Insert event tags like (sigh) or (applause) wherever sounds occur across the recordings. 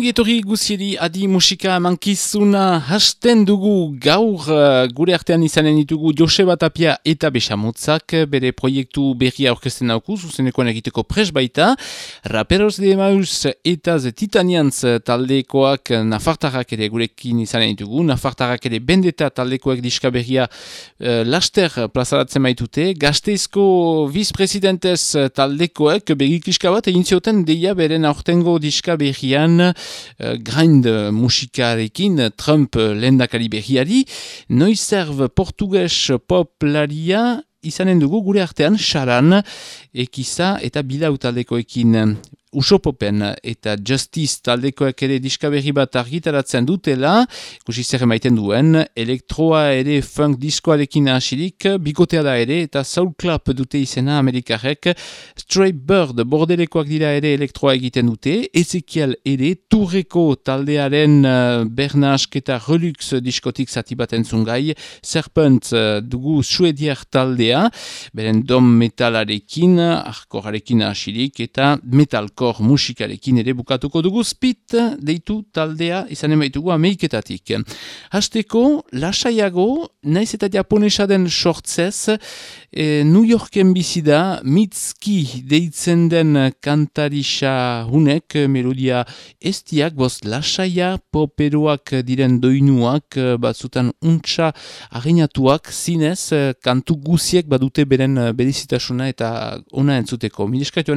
Ongi etorri guzieri adi musika mankizuna hasten dugu gaur uh, gure artean izanen ditugu Joseba Tapia eta Besamutzak bere proiektu berria orkesten nauku, zuzenekoan egiteko pres baita. Raperos de Maus eta The Titanians taldekoak nafartarrak ere gurekin izanen ditugu. Nafartarrak ere bendeta taldekoak diska berria uh, laster plazaratzen baitute. Vice-presidentez taldekoak begikiska bat egin zioten deia beren aurtengo diska berrian grind musikarekin Trump lendakari berriari, noizerv portugues poplaria izanen dugu gure artean xaran ekiza eta bilautaldekoekin Usopopen eta Justice taldekoak ere diskaberri bat argitaratzen dutela, kusi zer emaiten duen, elektroa ere funk diskoarekin hasirik, bikotea da ere eta Soul Club dute izena Amerikarek, Stray Bird bordelekoak dira ere elektroa egiten dute, Ezekiel ere Turreko taldearen uh, Bernask eta Relux diskotik zati bat entzungai, Serpent uh, dugu suediar taldea, beren dom metalarekin, arkorarekin hasirik eta metalko hardcore musikarekin ere bukatuko dugu spit deitu taldea izan emaitugu ameiketatik. Hasteko, lasaiago, naiz eta japonesa den sortzez, e, New Yorken bizida, Mitski deitzen den kantarisa hunek, melodia estiak, boz lasaia poperoak diren doinuak, batzutan untxa arinatuak, zinez, kantu guziek badute beren berizitasuna eta ona entzuteko. Mileskaitu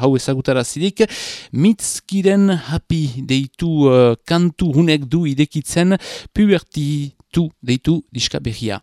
hau ezagutara zirik, Mitskiren happy deitu uh, kantu hunek du idekitzen, puberti tu deitu diska behia.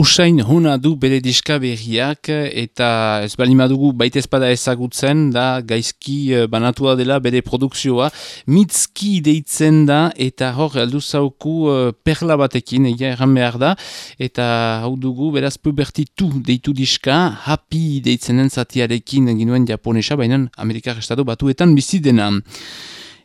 Usain hona du bere diska berriak eta ez balimadugu baita ezpada ezagutzen da gaizki eh, banatua dela bere produkzioa mitzki deitzen da eta hor aldu zauku uh, perla batekin egia erran behar da eta hau dugu beraz pubertitu deitu diska happy deitzen zatiarekin ginuen japonesa baina Amerikar Estado batuetan bizi dena.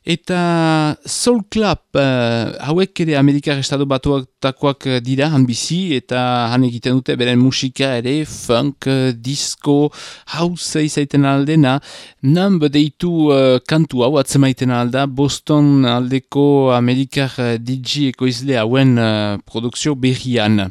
Eta Soul Club uh, hauek ere Amerikar Estado batuak dira han bizi eta han egiten dute beren musika ere funk, uh, disco, house izaiten aldena numb deitu uh, kantu hau atzemaiten alda Boston aldeko Amerikar DJ ekoizle hauen uh, produkzio berrian.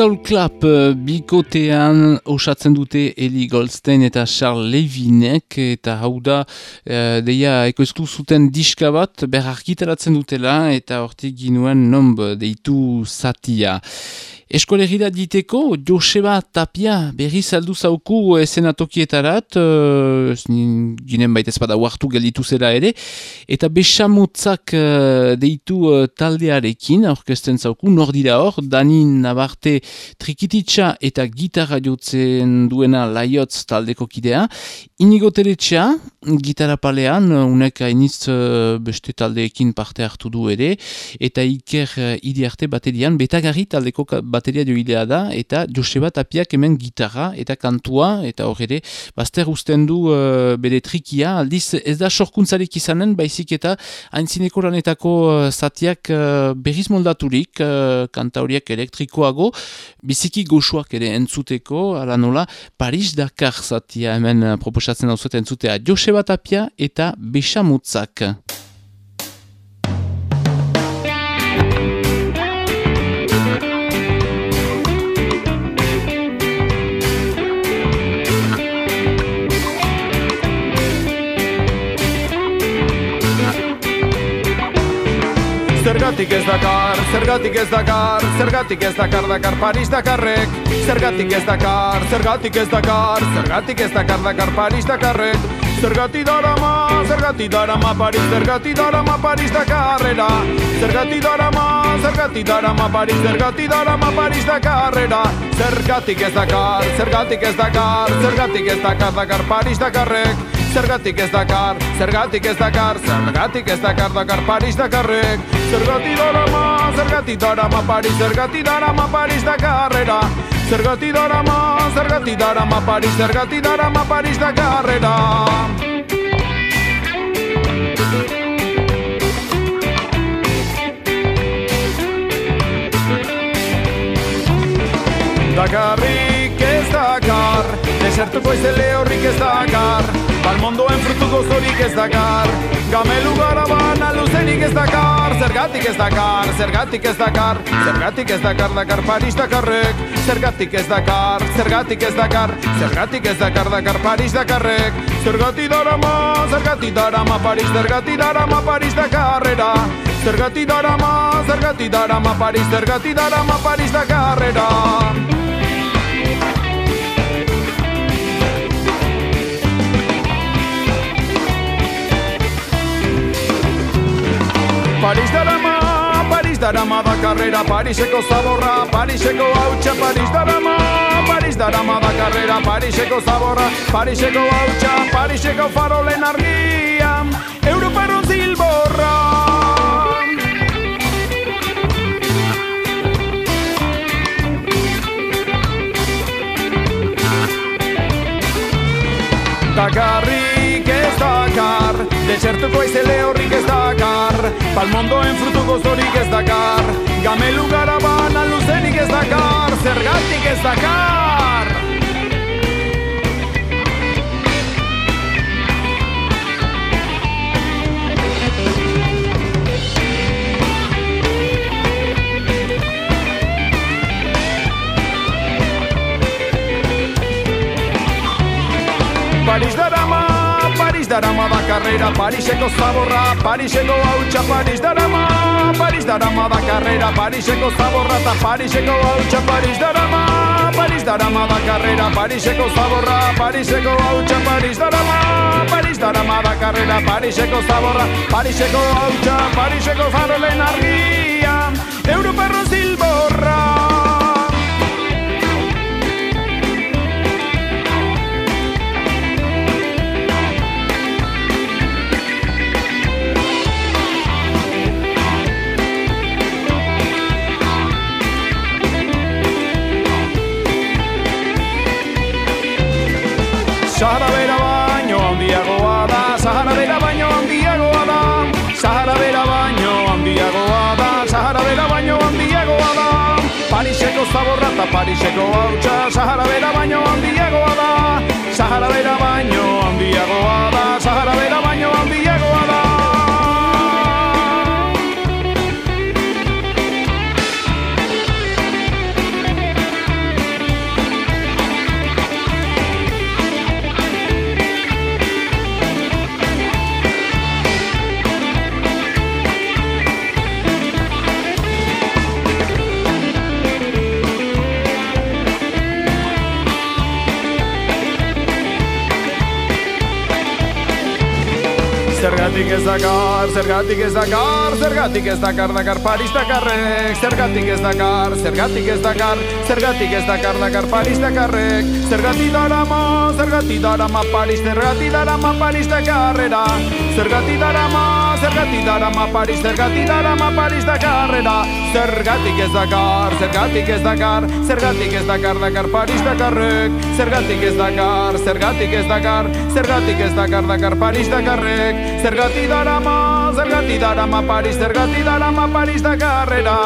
Soul Club uh, bikotean osatzen dute Eli Goldstein eta Charles Levinek eta hau da uh, deia ekoizklu zuten diska bat berarkitaratzen dutela eta hortik ginuen nomb deitu satia. Eskolegira diteko, Joseba Tapia berri saldu zauku esenatokietarat, uh, ginen baita ezpada huartu gelditu zera ere, eta besamutzak uh, deitu uh, taldearekin, aurkesten zauku, nordira hor, Danin Nabarte trikititsa eta gitarra jotzen duena laiotz taldeko kidea, inigo teletxea, gitarra palean, unek hainiz uh, beste taldeekin parte hartu du ere, eta iker uh, idi arte baterian, betagarri taldeko bat bateria joilea da, eta Joseba Tapiak hemen gitarra eta kantua, eta hor ere, bazter usten du uh, bere trikia, aldiz ez da sorkuntzarik izanen, baizik eta haintzineko ranetako uh, zatiak uh, berriz moldaturik, uh, kanta horiek elektrikoago, biziki goxuak ere entzuteko, ala nola, Paris Dakar zatia hemen proposatzen hau entzutea Joseba Tapia eta Besamutzak. Zergatik ez dakar, zergatik ez dakar, zergatik ez dakar dakar Paris Dakarrek. Zergatik ez dakar, zergatik ez dakar, zergatik ez dakar dakar Paris Dakarrek. Zergatik darama, zergatik darama Paris, zergatik darama Paris Dakarrera. Zergatik darama, zergatik darama Paris, zergatik darama Paris Dakarrera. Zergatik ez dakar, zergatik ez dakar, zergatik ez dakar dakar Paris Dakarrek Zergatik ez dakar, zergatik ez dakar, zergatik ez dakar dakar Paris Dakarrek. Zergatik darama, zergatik darama Paris, zergatik darama Paris Dakarrera. Zergatik darama, zergatik darama Paris, zergatik darama Paris Dakarrera. Dakarrik ez dakar, desertuko izele horrik ez dakar Balmondoen frutu gozorik ez dakar. Gamelu gara bana luzenik ez dakar. Zergatik ez dakar, zergatik ez dakar. Zergatik ez dakar, dakar Paris Dakarrek. Zergatik ez dakar, zergatik ez dakar. Zergatik ez dakar, dakar Paris Dakarrek. Zergatik darama, zergatik darama Paris Zergatik darama Paris Dakarrera. Zergatik darama, zergatik darama Paris Zergatik darama Paris Dakarrera Paris darama, Paris darama da karrera Pariseko zaborra, Pariseko hautsa Paris darama, Paris darama da karrera Pariseko zaborra, Pariseko hautsa Pariseko farolen argia Europaron zilborra Dakarrik ez dakar Desertuko aizele horrik ez dakar. Palmondoen frutu gozorik ez dakar. Gamelu garabana luzenik ez dakar. Zergatik ez dakar. Paris darama, darama da carrera Pariseko zaborra, Pariseko hautsa Paris darama, Paris darama da carrera Pariseko zaborra eta Pariseko hautsa Paris darama, Paris darama da carrera Pariseko zaborra, Pariseko hautsa Paris darama, Paris darama da carrera Pariseko zaborra, Pariseko hautsa Pariseko farolen argia eta Pariseko hautsa Sahara bera baino handiagoa da. Sahara bera baino handiagoa da. Sahara bera baino handiagoa Zergatik ez dakar, zergatik ez dakar, zergatik ez dakar dakar Paris Dakarrek Zergatik ez dakar, zergatik ez dakar, zergatik ez dakar dakar Paris Dakarrek Zergatik darama, zergatik darama Paris, zergatik darama Paris Dakarrera Zergatik darama, zergatik darama Paris, zergatik darama Paris Dakarrera Zergatik ez dakar, zergatik ez dakar, zergatik ez dakar dakar Paris Dakarrek Zergatik ez dakar, zergatik ez dakar, zergatik ez dakar dakar Paris Dakarrek Zergati darama, zergati darama Paris, zergati darama Paris da carrera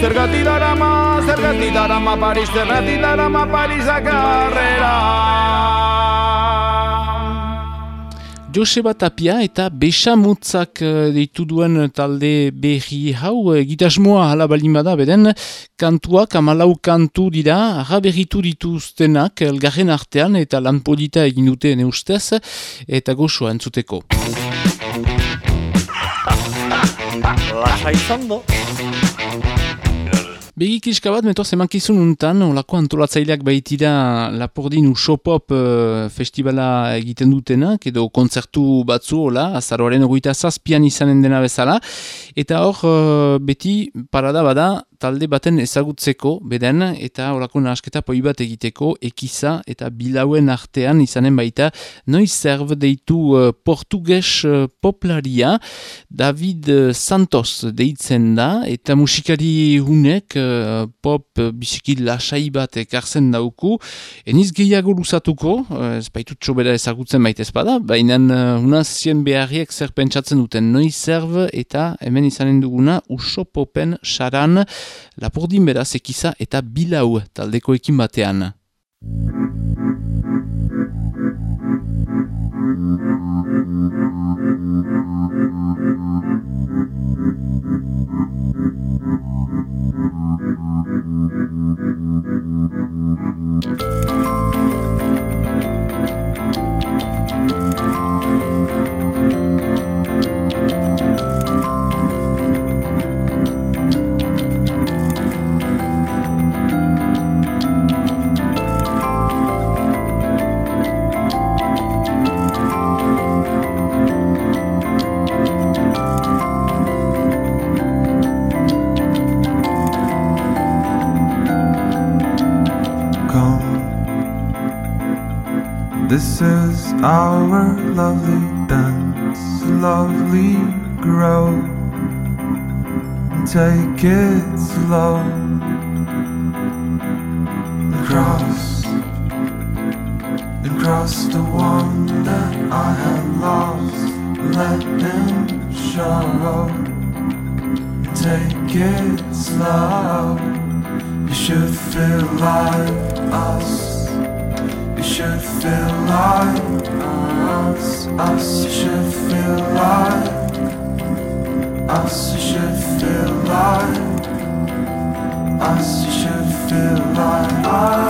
Zergati darama, zergati darama Paris, zergati darama Paris da carrera Joseba Tapia eta Besamutzak eh, deitu duen talde berri hau eh, gitasmoa hala balimada beden kantuak amalau kantu dira arra berritu dituztenak elgarren artean eta lanpolita egin dute neustez eta goxoa entzuteko. (laughs) Lasa izan do. Begik iska bat, metoz emankizun untan, olako antolatzaileak baitira Lapordin Usopop uh, festivala egiten dutenak, edo kontzertu batzu, hola, azaroaren ogoita zazpian izanen dena bezala, eta hor, uh, beti parada bada, talde baten ezagutzeko beden eta horako nahasketa poi bat egiteko ekiza eta bilauen artean izanen baita noiz zerb deitu uh, portugues uh, poplaria? David Santos deitzen da eta musikari hunek uh, pop uh, bisiki lasai bat ekartzen dauku. Eniz gehiago luzatuko uh, ez baitu txobera ezagutzen baita ezpada baina uh, unaz zien zer pentsatzen duten. Noiz zerb eta hemen izanen duguna usopopen saran lapurdin beraz ekiza eta bilau taldekoekin batean. Our lovely dance, lovely grow. Take it slow across, across the one that I have lost. Let him show. Take it slow. You should feel like us should feel like us, should feel like us should feel like us should feel like I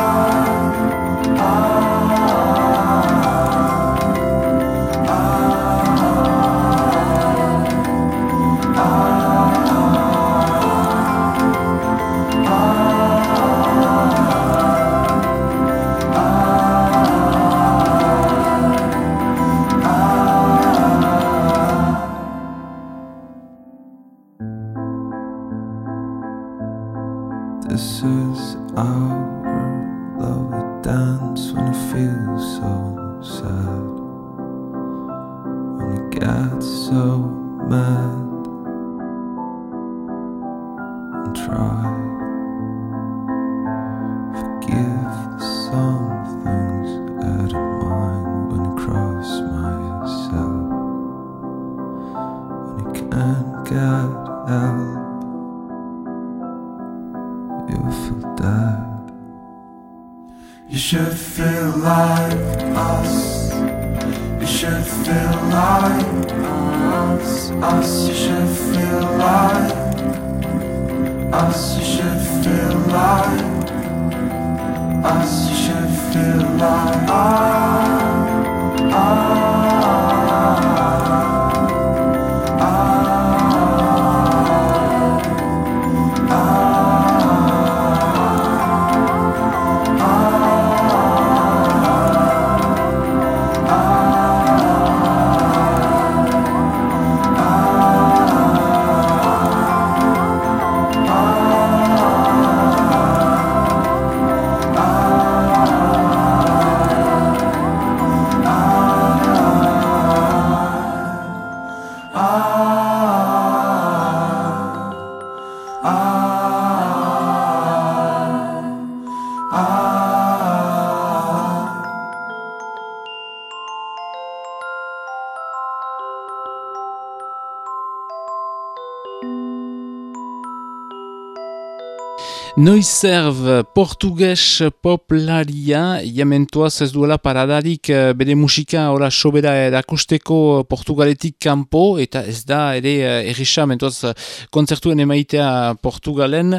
Noiz zerv portugues poplaria, jamentuaz ez duela paradarik eh, bere musika ora sobera erakusteko portugaletik kanpo, eta ez da ere eh, errisa mentuaz kontzertuen emaitea portugalen,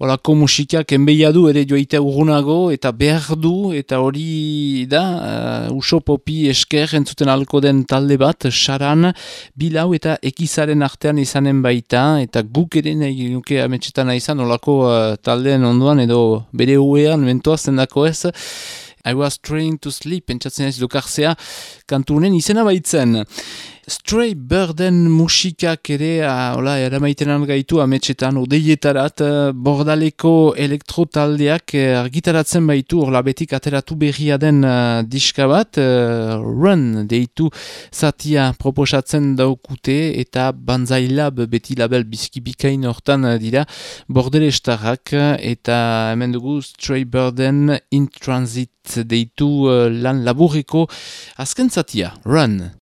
orako musikak enbeia du ere joaitea urgunago, eta behar du, eta hori da, uh, uso popi esker entzuten alko den talde bat, saran, bilau eta ekizaren artean izanen baita, eta guk ere nahi nuke ametxetan izan, olako uh, taldean onduan edo bere uean mentoa zendako ez. I was trained to sleep pentsatzen ez dukarzea kantunen izena baitzen Stray Birden musikak ere, hola, eramaiten gaitu ametxetan, odeietarat, eh, bordaleko elektrotaldeak eh, argitaratzen baitu, orla betik ateratu berria den uh, diska bat, Run deitu zatia proposatzen daukute, eta Banzailab beti label bizkibikain hortan dira, bordele estarrak, eta hemen dugu Stray Birden in Transit deitu lan laburreko azken zatia, Run.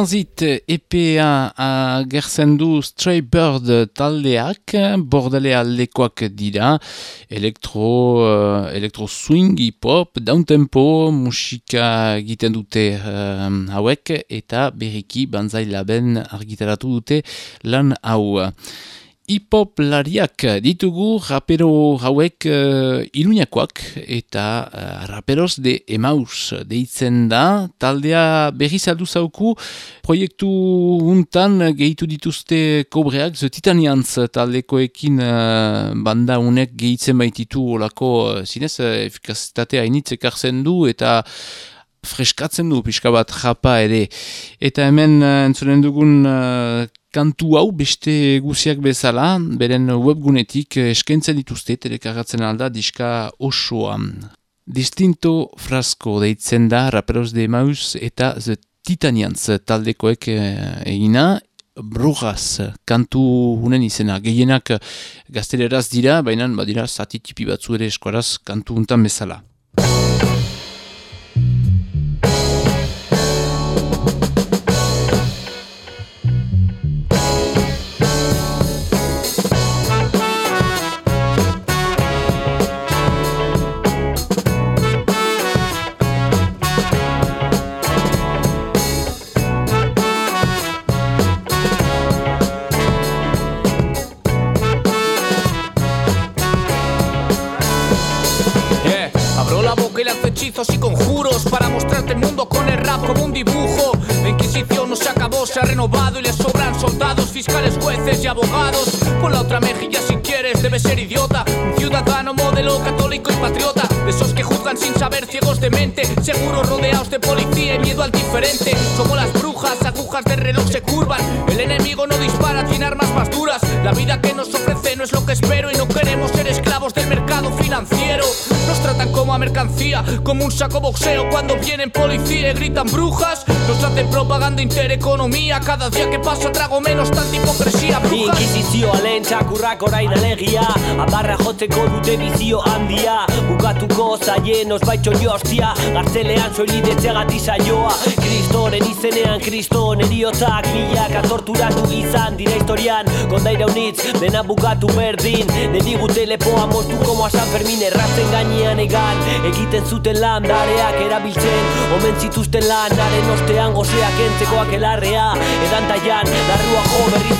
Transit EPA agertzen du Stray Bird taldeak, bordalea lekoak dira, elektro, uh, elektro swing, hip-hop, downtempo, musika egiten dute um, hauek, eta berriki banzai laben argitaratu dute lan hau. Hip-hop lariak ditugu rapero hauek uh, iluñakoak eta uh, raperos de Emaus deitzen da. Taldea berri saldu zauku proiektu untan gehitu dituzte kobreak, The Titanians taldekoekin uh, banda unek gehitzen baititu olako uh, zinez uh, efikazitatea initz ekartzen du eta freskatzen du pixka bat japa ere. Eta hemen uh, entzunen dugun kantu hau beste guziak bezala, beren webgunetik eskaintzen dituzte telekargatzen alda diska osoa. Distinto frasko deitzen da Raperos de Maus eta The Titanians taldekoek eh, egina, Brujas kantu hunen izena. Gehienak gazteleraz dira, baina badira zati tipi batzu ere eskoraz kantu untan bezala. Y conjuros para mostrarte el mundo con el rap como un dibujo. La Inquisición no se acabó, se ha renovado y le sobran soldados, fiscales, jueces y abogados. Por la otra mejilla si quieres, debe ser idiota. Un ciudadano, modelo, católico y patriota. De esos que juzgan sin saber, ciegos de mente. Seguro rodeados de policía y miedo al diferente. Como las brujas, agujas de reloj se curvan. El enemigo no dispara, tiene armas más duras. La vida que nos ofrece no es lo que espero y no queremos ser esclavos del mercado financiero. Tratan como a mercancía, como un saco boxeo. Cuando vienen policía y gritan brujas. Nos hacen propaganda intereconomía, cada día que pasa trago menos tanta hipocresía. Brujas. Inkizizioa lehen txakurrak orain alegia Abarra jotzeko dute bizio handia. Bukatuko zaien osbaitxo jostia Gartzelean soilidetze gati saioa Kristoren izenean kriston eriotzak Milak atorturatu izan dira historian. Kondaira unitz dena bukatu berdin. Nedigute lepoa moztu como a San Fermin Erratzen gainean egan Egiten zuten lan erabiltzen. Omen zituzten lan naren ostean gozeak entzekoak elarrea. Edan taian, darrua jo berriz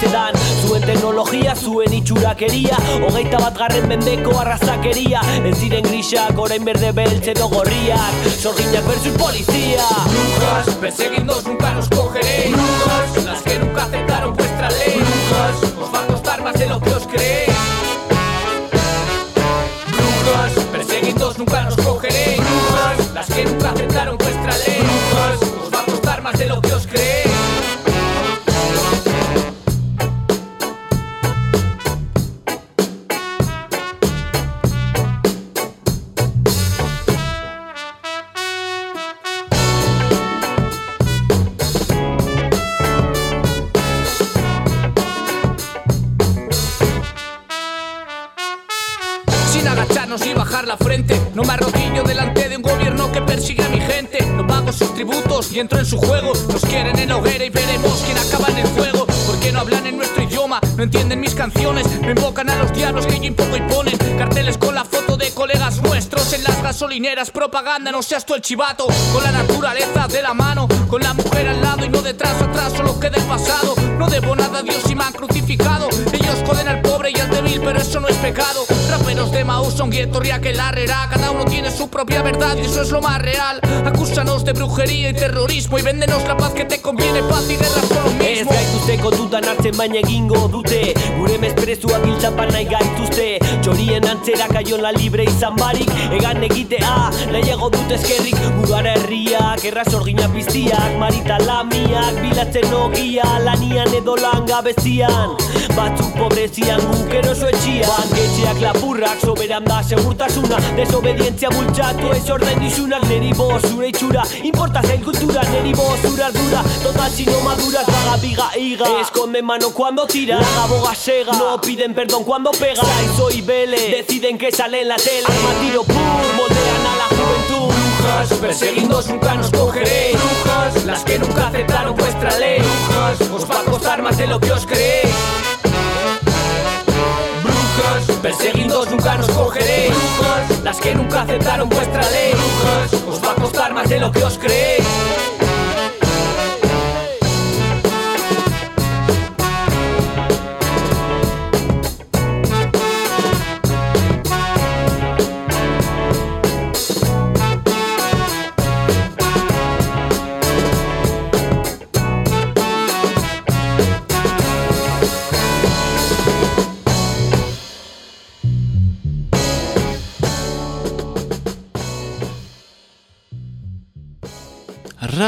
Zuen teknologia, zuen itxurakeria. Hogeita bat garren mendeko arrazakeria. Ez ziren grisak, orain berde beltz edo gorriak. Sorginak versus polizia. Brujas, perseguidnos nunca nos cogeréis. Brujas, las que nunca aceptaron vuestra ley. Brujas, os va a costar más de lo que os creéis gasolineras. Propaganda, no seas tú el chivato. Con la naturaleza de la mano, con la mujer al lado y no detrás, atrás, solo queda el pasado. No debo nada a Dios y me han crucificado. Ellos joden al pobre y al débil, pero eso no es pecado. Maús son guetorria que la. Cada uno tiene su propia verdad y eso es lo más real. Acúsanos de brujería y terrorismo y véndenos la paz que te conviene. Paz y guerra son lo Ez mismo. gaituzteko dudan hartzen baina egingo dute Gure mezprezuak giltzapan nahi gaituzte Txorien antzera kaiola libre izan barik Egan egitea nahiago dut eskerrik Gugara herriak, erra sorgina piztiak Marita lamiak, bilatzen ogia Lanian edo langabezian Batzuk pobrezian guk eroso etxian Banketxeak lapurrak, soberan da segurtasuna. Desobedientzia bultxatu ez ordain dizunak Neri bo zure itxura, importa zain kultura Neri bo zure ardura, total si no maduras Vaga, viga, higa, esconde mano cuando tira. Laga, boga, sega, no piden perdón cuando pega. Sai, soy Vélez, deciden que sale en la tele. Arma, tiro, moldean a la juventud. Brujas, perseguidos nunca nos cogeréis. Brujas, las que nunca aceptaron vuestra ley. Brujas, os va a costar más de lo que os creéis. Nunca nos cogeréis. Las que nunca aceptaron vuestra ley. Os va a costar más de lo que os creéis.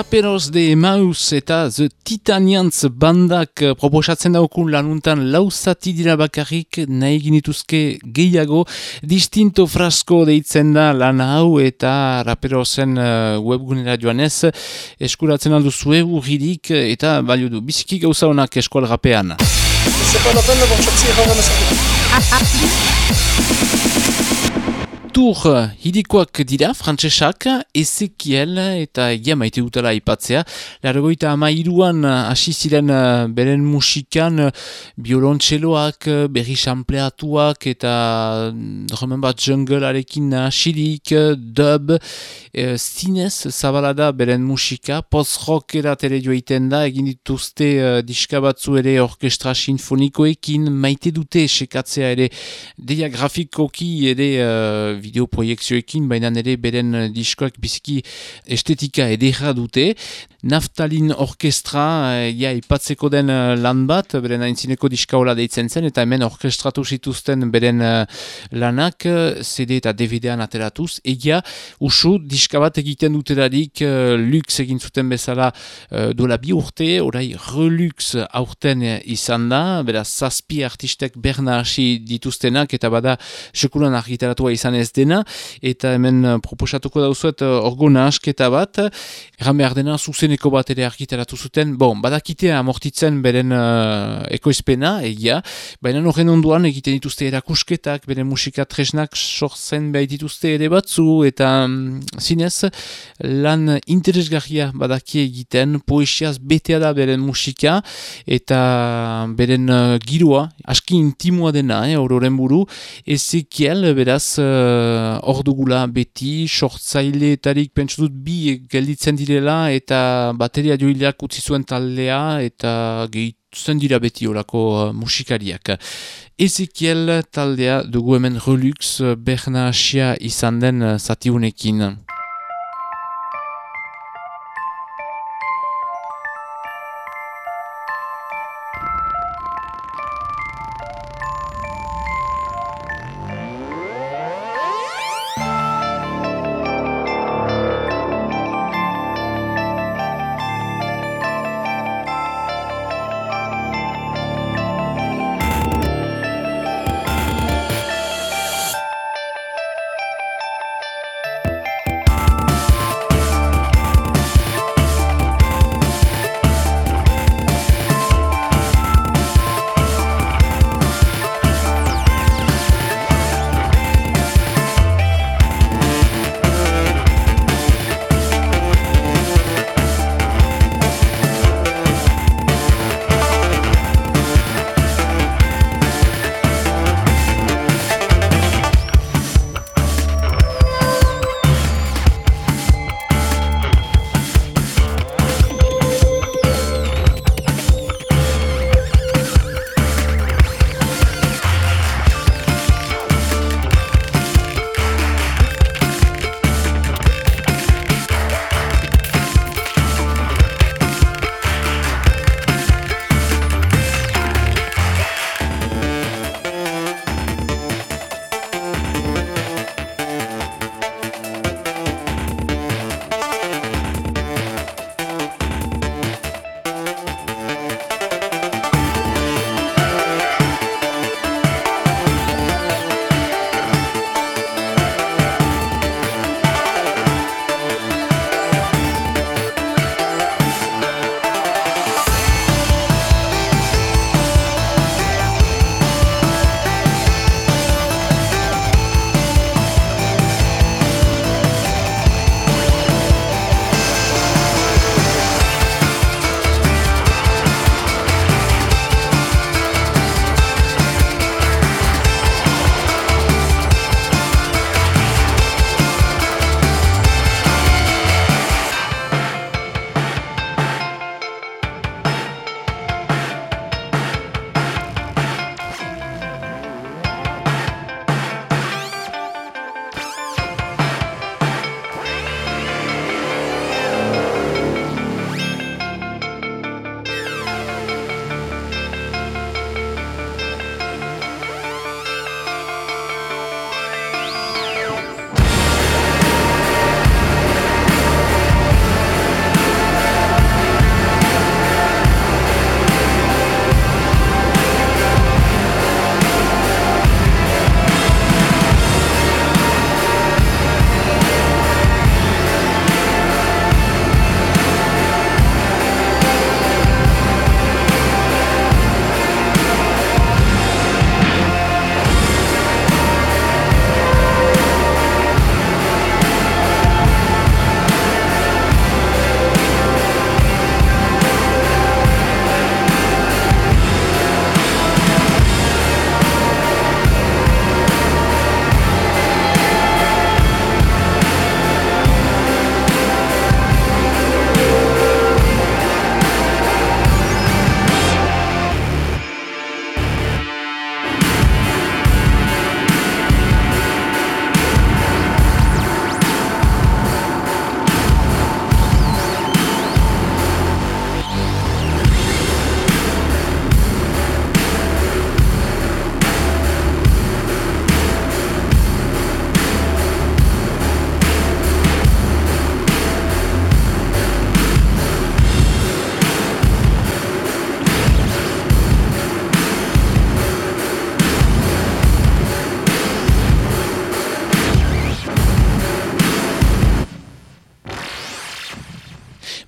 Raperos de Emmaus eta The Titanians bandak eh, proposatzen daukun lanuntan lauzati dira bakarrik nahi ginituzke gehiago. Distinto frasko deitzen da lan hau eta raperosen uh, webgunera joan ez. Eskuratzen aldu zue urridik eta balio du biziki gauza honak eskual rapean. À Tour hidikoak dira, frantsesak, Ezekiel eta egia maite dutela ipatzea. Largoita ama iruan hasi ziren eh, beren musikan biolontxeloak, berri sampleatuak eta dromen bat junglearekin hasirik, dub, e, zinez zabalada beren musika, post-rock ere joiten da, egin dituzte uh, diska batzu ere orkestra sinfonikoekin, maite dute sekatzea ere, deia grafikoki ere uh, videoproiektzioekin, baina ere beren uh, diskoak biziki estetika edera dute. Naftalin orkestra, ja, ipatzeko den uh, lan bat, beren aintzineko diskaola deitzen zen, eta hemen orkestratu zituzten beren uh, lanak, CD eta DVD-an ateratuz, egia, usu, diska bat egiten duterarik lux egin zuten bezala dola bi urte, orai relux aurten izan da, beraz zazpi artistek berna dituztenak, eta bada sekulan argitaratua izan ez dena, eta hemen proposatuko dauzuet orgo nahasketa bat, erran behar dena zuzeneko bat ere argitaratu zuten, bon, badakitea amortitzen beren uh, ekoizpena, egia, baina horren onduan egiten dituzte erakusketak, beren musika tresnak sortzen behar dituzte ere batzu, eta um, zinez, lan interesgarria badaki egiten, poesiaz betea da beren musika, eta beren uh, giroa, aski intimua dena, eh, ororen buru, Ezekiel, beraz, uh, hor dugula beti, sortzaileetarik pentsutut bi gelditzen direla, eta bateria joileak utzi zuen taldea, eta gehitzen dira beti orako uh, musikariak. Ezekiel taldea dugu hemen Relux Berna Asia izan den uh, zatiunekin.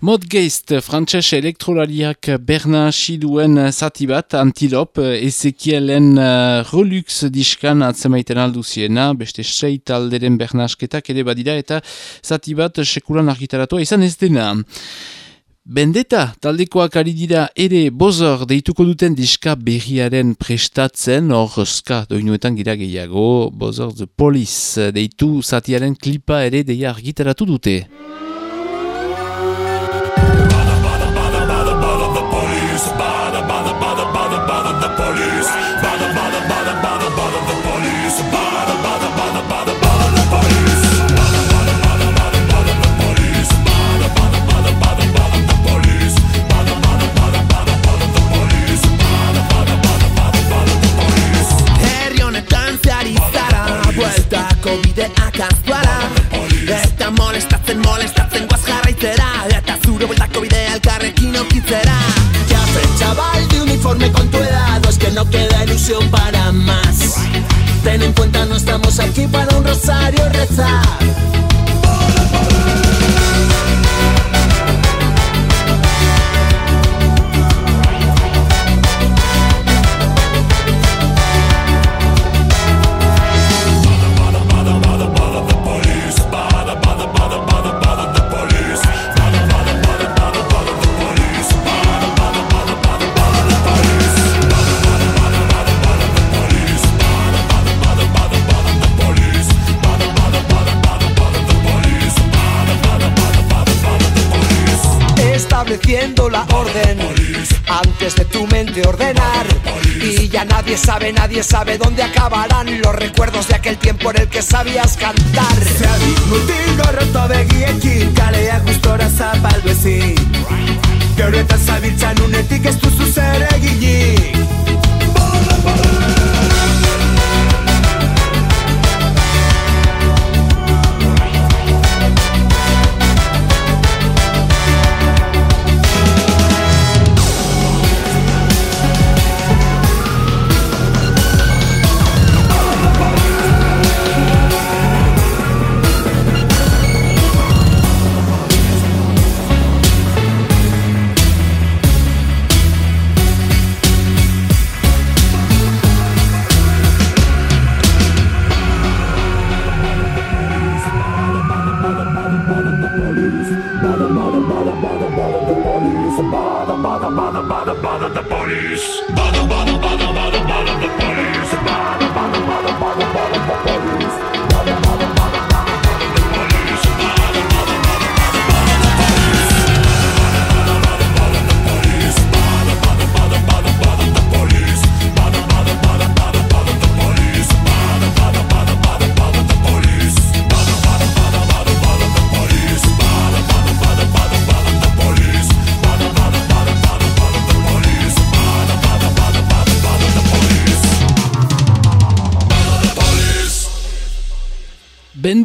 Modgeist, frantses elektrolariak berna siduen zati bat, antilop, ezekielen uh, relux diskan atzemaiten alduziena, beste sei talderen bernasketak ere badira eta zati bat sekulan argitaratua izan ez dena. Bendeta, taldekoak ari dira ere bozor deituko duten diska berriaren prestatzen, hor ska doinuetan gira gehiago, bozor the police deitu zatiaren klipa ere deia argitaratu dute. Molestatzen, molestatzen guaz jarraitzera Eta zure bueltako bidea elkarrekin okitzera Ya fe, chaval de uniforme con tu edad Es que no queda ilusión para más. Ten en cuenta no estamos aquí para un rosario rezar de ordenar. Y ya nadie sabe, nadie sabe dónde acabarán los recuerdos de aquel tiempo en el que sabías cantar. Zerdi mutilo roto begiekin kalea gustora zapaldu ezin. Gero eta zabiltzan unetik ez duzu zer eginik.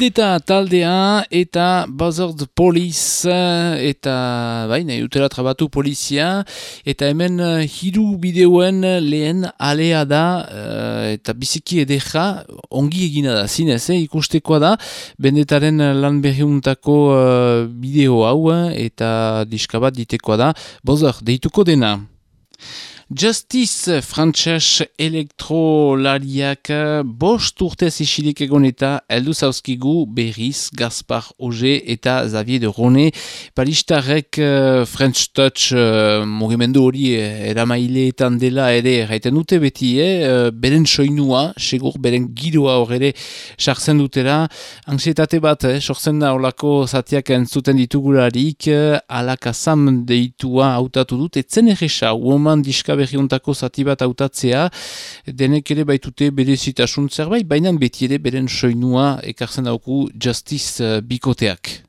Bendeta taldea eta Buzzard Police eta bai, nahi utera trabatu polizia eta hemen uh, hiru bideoen lehen alea da uh, eta biziki edeja ongi egina da zinez, eh, ikustekoa da Bendetaren lan berriuntako uh, bideo hau eta diskabat ditekoa da. Buzzard deituko dena Justice Frantses elektrolariak bost urtez isilik egon eta eldu zauzkigu berriz Gaspar Oge eta Xavier de Rone Palistarek uh, French Touch uh, mugimendu hori uh, eramaileetan dela ere erraiten dute beti, eh? beren soinua, segur beren giroa horre sartzen dutera. Anxietate bat, eh? sortzen da olako zatiak entzuten ditugularik, alakazam deitua hautatu dut, etzen erresa, woman diska berriuntako zati bat hautatzea, denek ere baitute bere zitasun zerbait, baina beti ere beren soinua ekartzen dauku justice uh, bikoteak.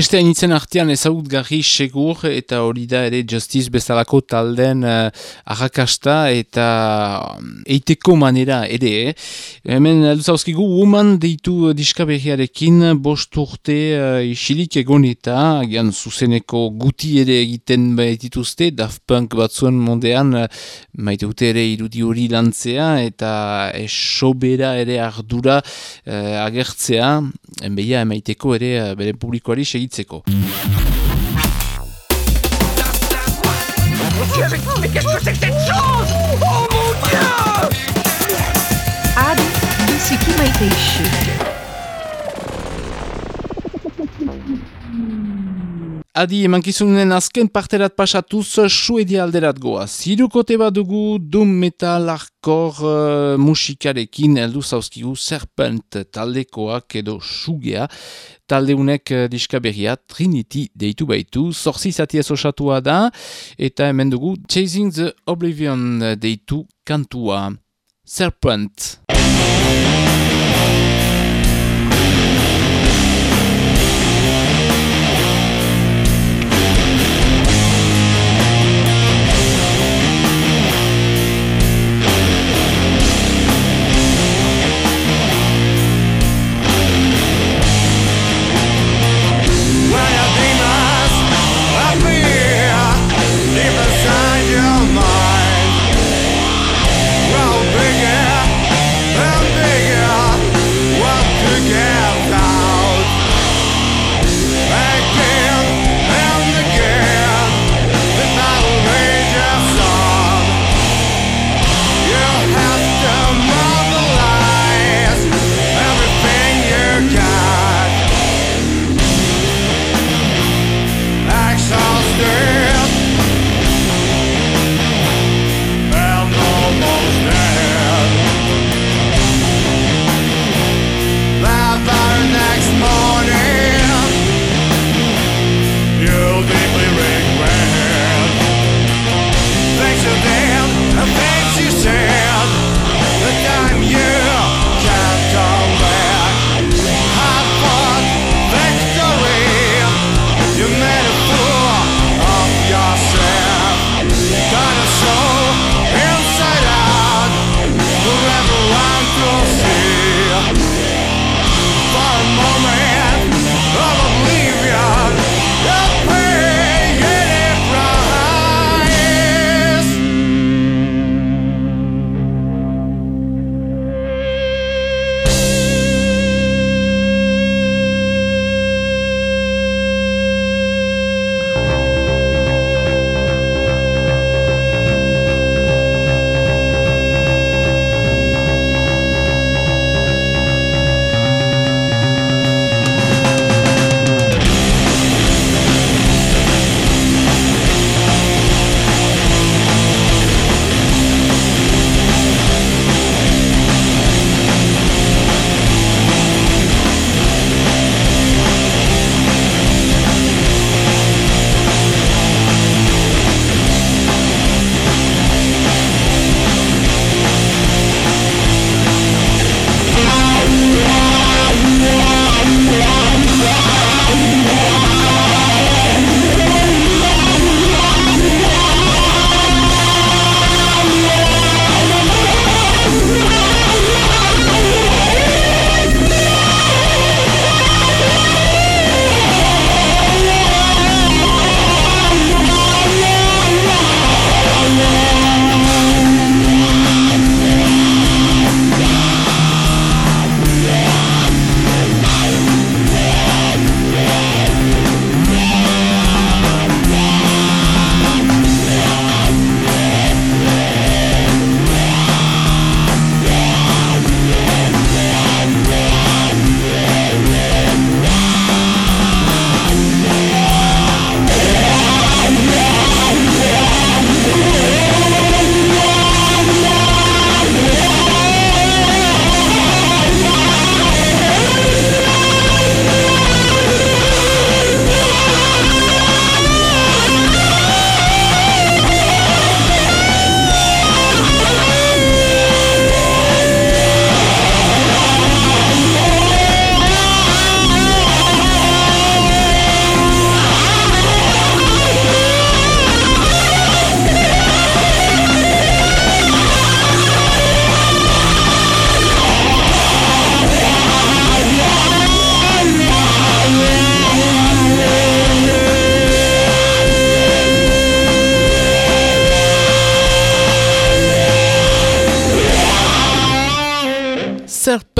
Beste hainitzen artean ezagut garri segur eta hori da ere Justice bezalako talden uh, arrakasta eta um, eiteko manera ere. Eh? Hemen alduzauskigu woman deitu diska berriarekin bost urte uh, isilik egon eta agian zuzeneko guti ere egiten baitituzte Daft Punk batzuen mondean uh, maite dute ere irudi hori lantzea eta esobera ere ardura uh, agertzea enbeia emaiteko ere uh, bere publikoari segitzeko. Adi biziki maite Adi emankizunen azken parterat pasatuz suedia alderat goa. Zirukote bat dugu dum metal arkor uh, musikarekin heldu zauzkigu serpent taldekoak edo sugea. Taldeunek uh, diska berria Trinity deitu baitu. Zorzi zatiez osatua da eta hemen dugu Chasing the Oblivion deitu kantua. Serpent. When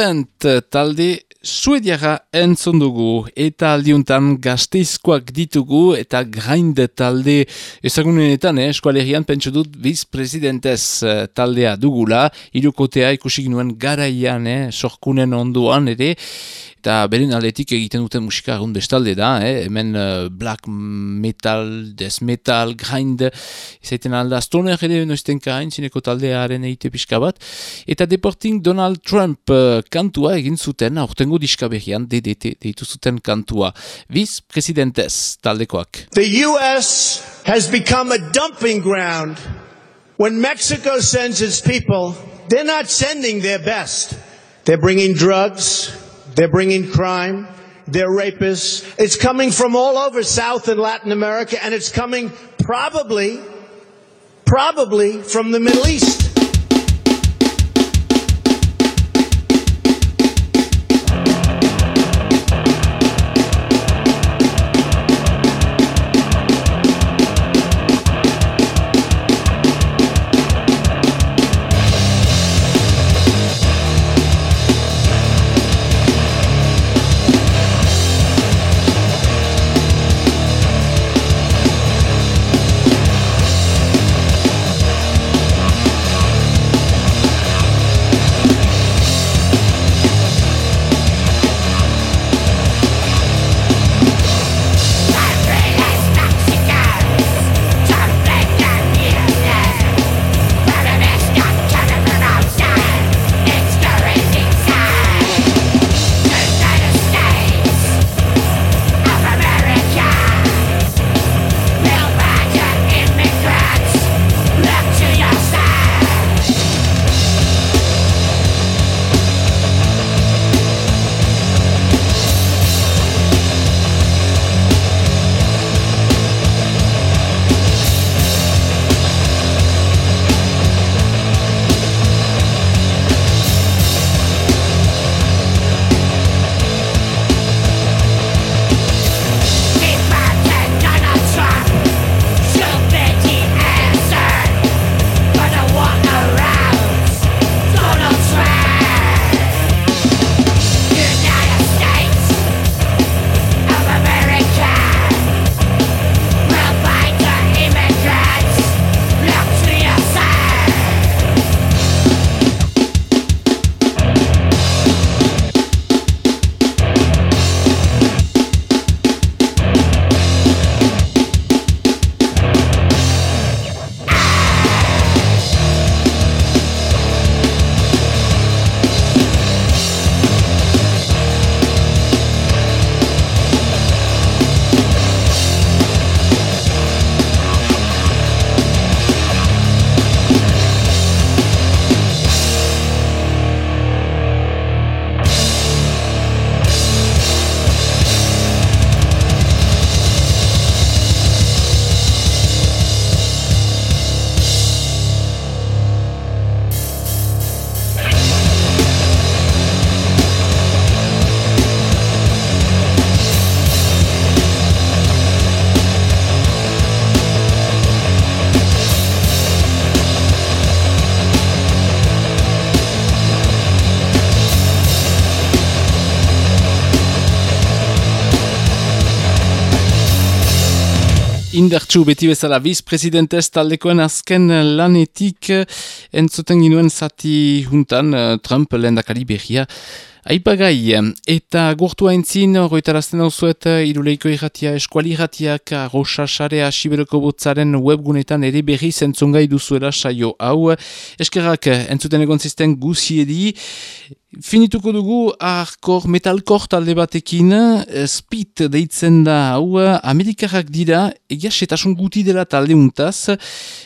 Serpent talde suediara entzun dugu. Eta aldiuntan gazteizkoak ditugu eta grind talde ezagunenetan, eh, eskualerian pentsu dut viz-presidentez eh, taldea dugula, irukotea ikusik nuen garaian, eh, sorkunen onduan ere, eta beren aldetik egiten duten musika egun bestalde da, eh? hemen uh, black metal, death metal, grind, izaiten alda, stoner ere noizten kain, zineko taldearen egite pixka bat, eta deporting Donald Trump uh, kantua egin zuten, aurtengo diska behian, DDT, deitu zuten kantua. Viz, presidentez, taldekoak. The U.S. has become a dumping ground. When Mexico sends its people, they're not sending their best. They're bringing drugs, They're bringing crime. They're rapists. It's coming from all over South and Latin America, and it's coming probably, probably from the Middle East. Indartsu beti bezala viz-presidentez taldekoen azken lanetik entzuten ginuen zati juntan eh, Trump lehendakari behia Aipagai, eta gortu haintzin, goitarazten hau zuet, iruleiko irratia, eskuali irratiak, arroxa sarea, siberoko botzaren webgunetan ere berri zentzungai duzuela saio hau. Eskerrak, entzuten egon zisten guziedi, Finituko dugu arkor metalkor talde batekin, eh, speed deitzen da hau, amerikarrak dira, egia setasun guti dela talde untaz,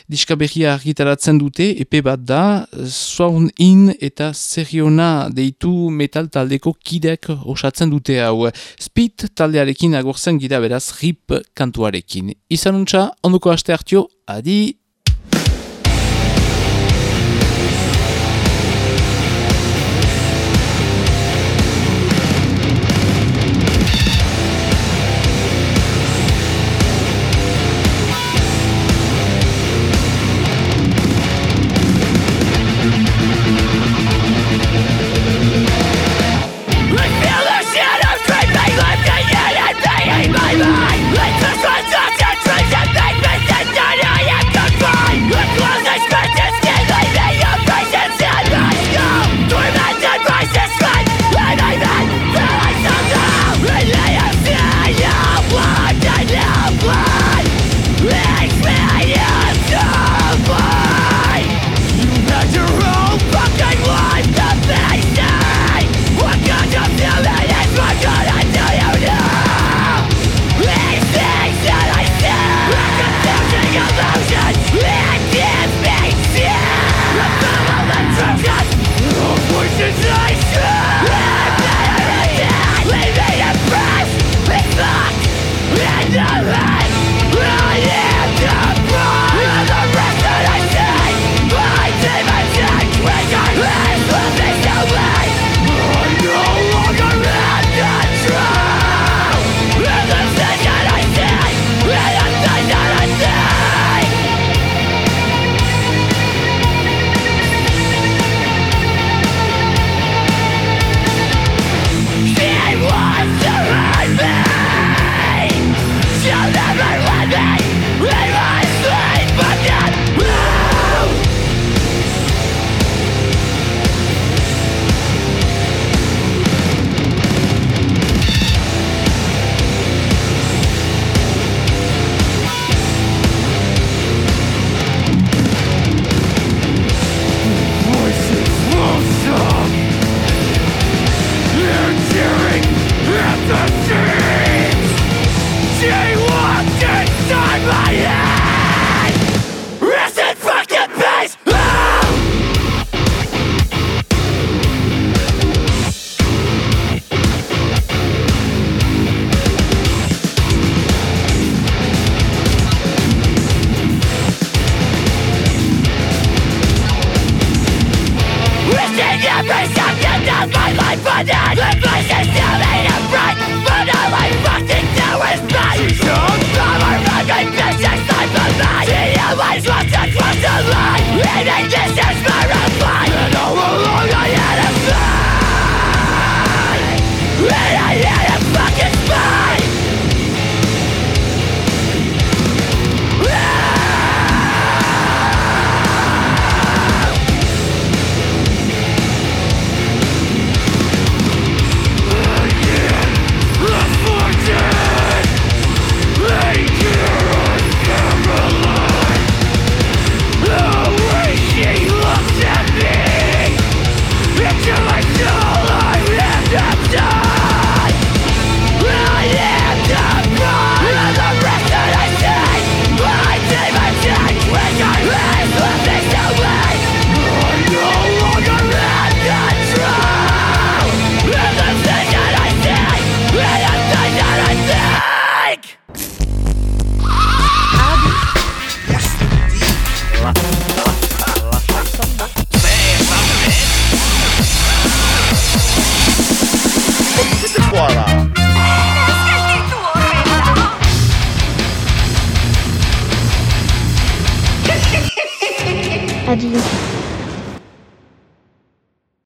diska berria argitaratzen dute, epe bat da, Sworn In eta Seriona deitu metal taldeko kidek osatzen dute hau. Speed taldearekin agortzen gira beraz rip kantuarekin. Izanuntza, ondoko aste hartio, adi!